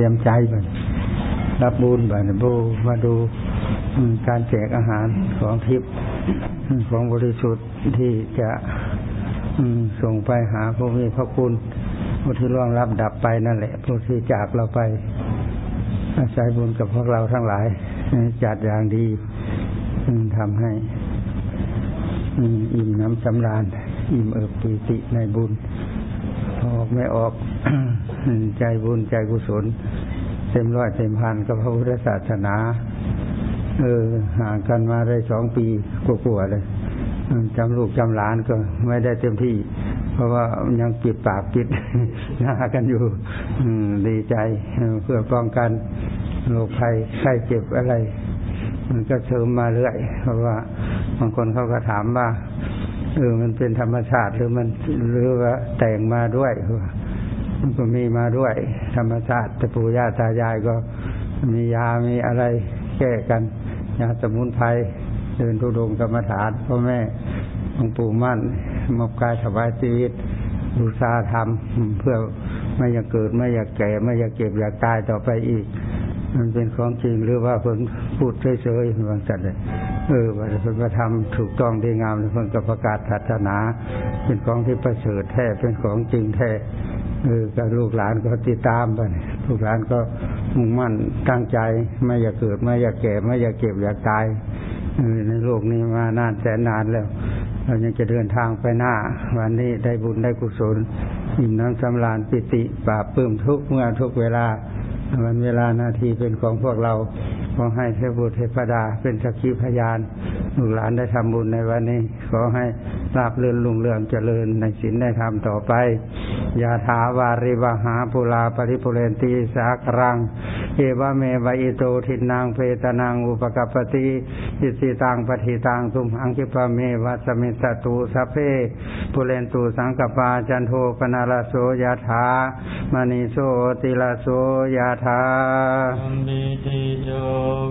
ตรียมใจไปรับบุญบันบูมาดูการแจกอาหารของทิพย์ของบริสุทธิ์ที่จะส่งไปหาผู้มีพระคุณผู้ที่ล่วงรับดับไปนั่นแหละผู้ที่จากเราไป อาศัยบุญกับพวกเราทั้งหลาย จัดอย่างดีทำให้อิ่มน้ำสำราญ อิ่มเอิบปีติในบุญออกไม่ออก ใจบุญใจกุศล เต็มร้อยเต็มพันกับพระพุทธศาสนา เออห่างกันมาได้สองปีกลัวๆเลยจำลูกจำหลานก็ไม่ได้เต็มที่ เพราะว่ายังปิดปากปิดหน้ากันอยู่ดีใจเพื่อป้องกันโรคภัยไข้เจ็บอะไร มันก็เสริมมาเรื่อย เพราะว่าบางคนเขาก็ถามว่าเออมันเป็นธรรมชาติหรือมันหรือว่าแต่งมาด้วย ก็มีมาด้วย ธรรมชาติแต่ปู่ย่าตายายก็มียามีอะไรแก้กัน ยาสมุนไพรเดินทุดงกรรมฐานพ่อแม่หลวงปู่มั่นมอบกายถวายชีวิตบูชาธรรมเพื่อไม่อยากเกิดไม่อยากแก่ไม่อยากเก็บอยากตายต่อไปอีก มันเป็นของจริงหรือว่าเพิ่งพูดเฉยๆบางสัตว์เออว่าเพิ่งกระทำถูกต้องดีงามเพิ่งกับประกาศศาสนา เป็นของที่ประเสริฐแท้เป็นของจริงแท้ เออกับลูกหลานก็ติดตามไปลูกหลานก็มุ่งมั่นตั้งใจ ไม่อยากเกิด ไม่อยากแก่ ไม่อยากเก็บอยากตายในโลกนี้มานานแสนนานแล้ว เรายังจะเดินทางไปหน้า วันนี้ได้บุญได้กุศลอิ่มน้ำสำราญปิติปราบปื้มทุกเมื่อทุกเวลา วันเวลานาทีเป็นของพวกเราขอให้เทพบุตรเทพดา เป็นสักขีพยานลูกหลานได้ทำบุญในวันนี้ ขอให้ราบเลื่อนลุงเรืองเจริญในศีลได้ทำต่อไป ยาถาวาริวหาปุลาปริปุเรนตีสากรัง เอวเมวะอิโตทินางเพตนางอุปกปติอิสิตังปฏิตังตุมหังคิปะเมวัสมิตตูสัพเพปุเรนตูสังกปาจันโทปนาลโสยาถามณีโสติลโสยาถา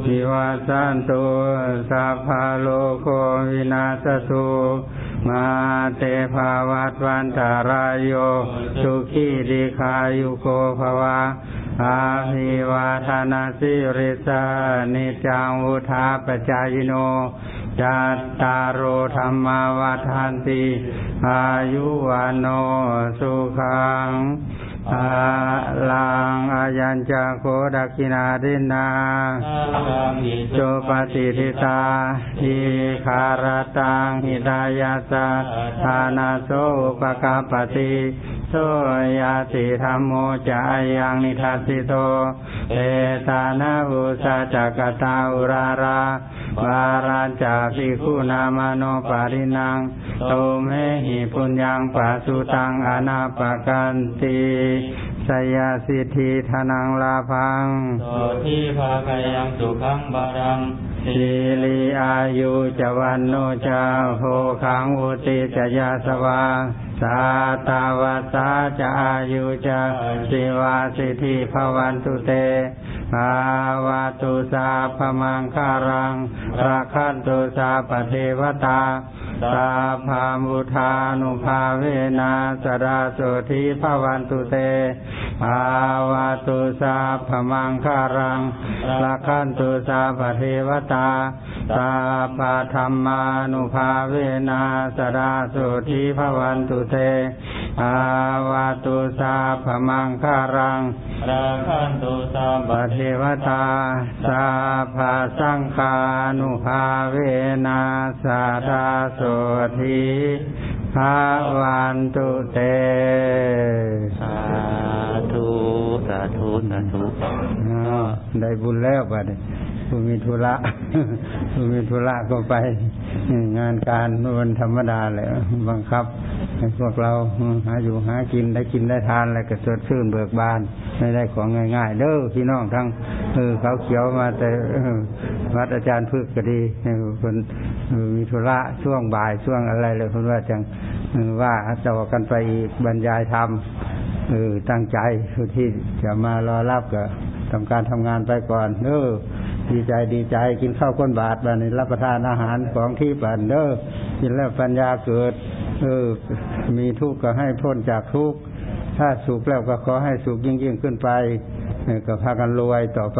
วิวาสันตุสัพพาโลโควินาสตุมาเตภาวัตวันตารายโยสุขีดีคายุโกภวะ อาภิวาทนาสิริสานิจังวุธาปจายโนจัตตารโอธรรมวาทานติ อายุวานโนสุขังอาลังอา ยัญจโคดักินาดินาโจปฏิทิตาทีคารตังหิตายาสาทานาโสปกาปติโสยาติธรรมโมจายังนิทัสสิโตเตตานาอุสาจักตาอุรารา วาราจาภิกุนามโนปารินังโตเมหิปุญญังปัสุตังอนาปกันติสยาสิทธิธนังลาพังโสที่ภาคยังสุขังบารังสีลีอายุ จวันโนจาโหขังอุติจยาสวาสาตาวาสาจะอายุจะสิวาสิทธิภวันตุเตอาวาตุสาพมังคารังราคันตุสาปเทวตาสาพามุทานุภาเวนะสราโสธิภวันตุเตอาวาตุสาพมังคารังราคันตุสาปเทวตาสาพาธรรมานุภาเวนะสราโสธิภวันตุเตอาวาตุสาพมังคารังราคันตุสาปเทวตาสาภาสังคานุภาเวนะสาธาโสธีภาวันตุเต สาธุ สาธุ สาธุได้บุญแล้วบัด ผู้มีธุระผู้มีธุระก็ไปงานการวันธรรมดาเลยบังคับให้พวกเราหาอยู่หากินได้กินได้ทานอะไรก็สดชื่นเบิกบานไม่ได้ของง่ายๆเด้อพี่น้องทั้งเออเขาเขียวมาแต่วัดอาจารย์พึกก็ดีคนมีธุระช่วงบ่ายช่วงอะไรเลยคนว่าจังว่าจะกันไปบรรยายธรรมเออตั้งใจที่จะมารอรับก็ทำการทำงานไปก่อนเออ ดีใจดีใจกินข้าวก้นบาทบานนี้รับประทานอาหารของที่บันเดอร์กินแล้วปัญญาเกิด เออ มีทุกข์ก็ให้พ้นจากทุกข์ถ้าสุขแล้วก็ขอให้สุขยิ่งยิ่งขึ้นไปก็พากันรวยต่อไป